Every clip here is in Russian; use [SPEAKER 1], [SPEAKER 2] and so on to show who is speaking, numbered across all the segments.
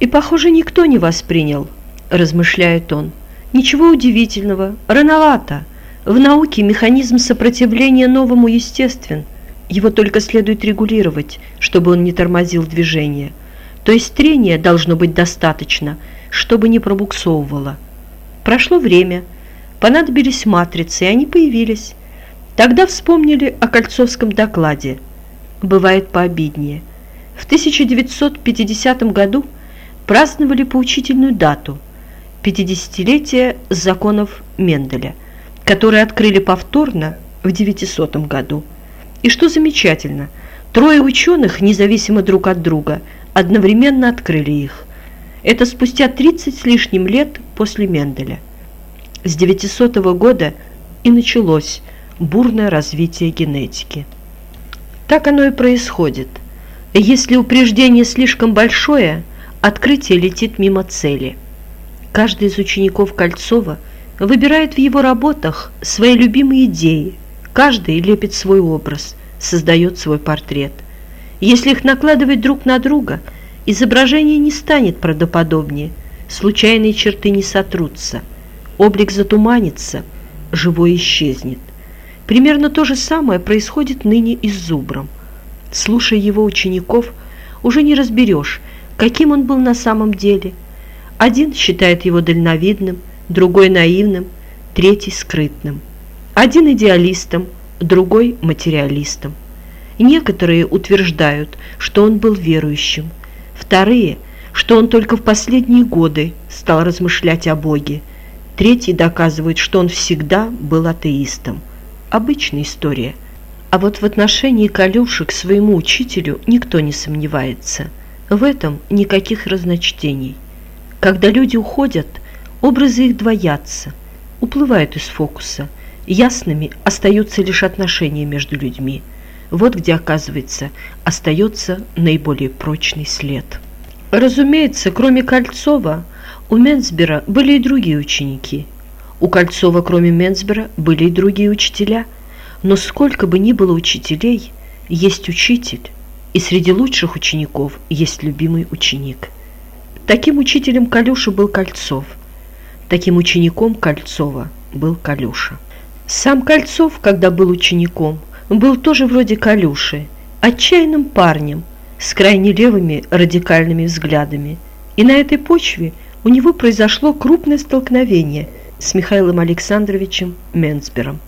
[SPEAKER 1] И, похоже, никто не воспринял, размышляет он. Ничего удивительного, рановато. В науке механизм сопротивления новому естествен. Его только следует регулировать, чтобы он не тормозил движение. То есть трения должно быть достаточно, чтобы не пробуксовывало. Прошло время, понадобились матрицы, и они появились. Тогда вспомнили о Кольцовском докладе. Бывает пообиднее. В 1950 году праздновали поучительную дату – 50-летие законов Менделя, которые открыли повторно в 900 году. И что замечательно, трое ученых, независимо друг от друга, одновременно открыли их. Это спустя 30 с лишним лет после Менделя. С 900 года и началось бурное развитие генетики. Так оно и происходит. Если упреждение слишком большое, открытие летит мимо цели. Каждый из учеников Кольцова выбирает в его работах свои любимые идеи, каждый лепит свой образ, создает свой портрет. Если их накладывать друг на друга, изображение не станет правдоподобнее, случайные черты не сотрутся, облик затуманится, живой исчезнет. Примерно то же самое происходит ныне и с Зубром. Слушая его учеников, уже не разберешь, каким он был на самом деле. Один считает его дальновидным, другой наивным, третий скрытным. Один идеалистом, другой материалистом. Некоторые утверждают, что он был верующим, вторые, что он только в последние годы стал размышлять о Боге, третьи доказывают, что он всегда был атеистом. Обычная история. А вот в отношении Калюши к своему учителю никто не сомневается. В этом никаких разночтений. Когда люди уходят, образы их двоятся, уплывают из фокуса. Ясными остаются лишь отношения между людьми. Вот где, оказывается, остается наиболее прочный след. Разумеется, кроме Кольцова, у Менцбера были и другие ученики – у Кольцова, кроме Менцбера, были и другие учителя, но сколько бы ни было учителей, есть учитель, и среди лучших учеников есть любимый ученик. Таким учителем Калюши был Кольцов, таким учеником Кольцова был Калюша. Сам Кольцов, когда был учеником, был тоже вроде Калюши, отчаянным парнем, с крайне левыми радикальными взглядами, и на этой почве у него произошло крупное столкновение – с Михаилом Александровичем Менцбером.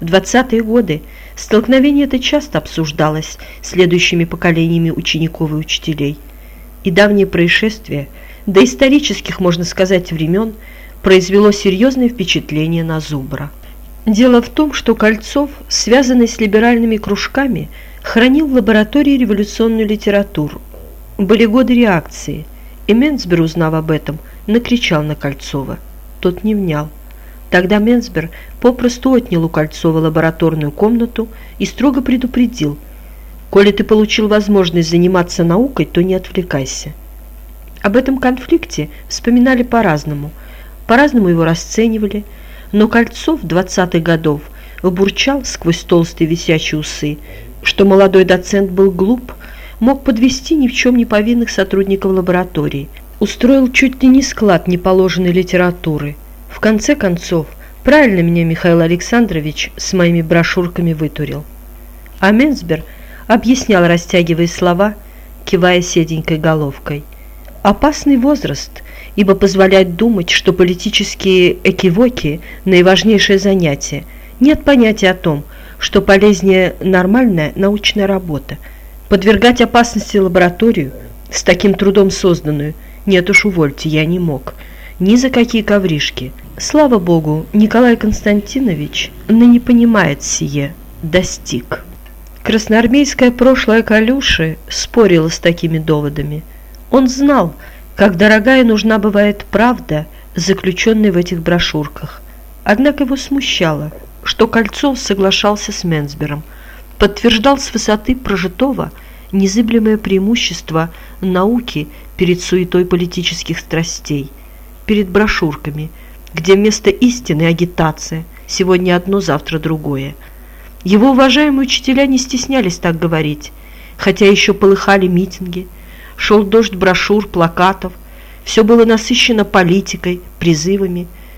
[SPEAKER 1] В 20-е годы столкновение это часто обсуждалось следующими поколениями учеников и учителей. И давнее происшествие, до исторических, можно сказать, времен, произвело серьезное впечатление на Зубра. Дело в том, что Кольцов, связанный с либеральными кружками, хранил в лаборатории революционную литературу. Были годы реакции, и Менцбер, узнав об этом, накричал на Кольцова. Тот не внял. Тогда Менсбер попросту отнял у Кольцова лабораторную комнату и строго предупредил, «Коли ты получил возможность заниматься наукой, то не отвлекайся». Об этом конфликте вспоминали по-разному, по-разному его расценивали, но Кольцов 20-х годов бурчал сквозь толстые висячие усы, что молодой доцент был глуп, мог подвести ни в чем не повинных сотрудников лаборатории, устроил чуть ли не склад неположенной литературы – в конце концов, правильно меня Михаил Александрович с моими брошюрками вытурил. А Менсбер объяснял, растягивая слова, кивая седенькой головкой. Опасный возраст, ибо позволяет думать, что политические экивоки – наиважнейшее занятие. Нет понятия о том, что полезнее нормальная научная работа. Подвергать опасности лабораторию, с таким трудом созданную, нет уж увольте, я не мог. Ни за какие ковришки – Слава Богу, Николай Константинович ныне понимает сие, достиг. Красноармейское прошлое Калюши спорило с такими доводами. Он знал, как дорогая нужна бывает правда, заключенная в этих брошюрках. Однако его смущало, что Кольцов соглашался с Менсбером, подтверждал с высоты прожитого незыблемое преимущество науки перед суетой политических страстей, перед брошюрками – где вместо истины агитация, сегодня одно, завтра другое. Его уважаемые учителя не стеснялись так говорить, хотя еще полыхали митинги, шел дождь брошюр, плакатов, Все было насыщено политикой, призывами,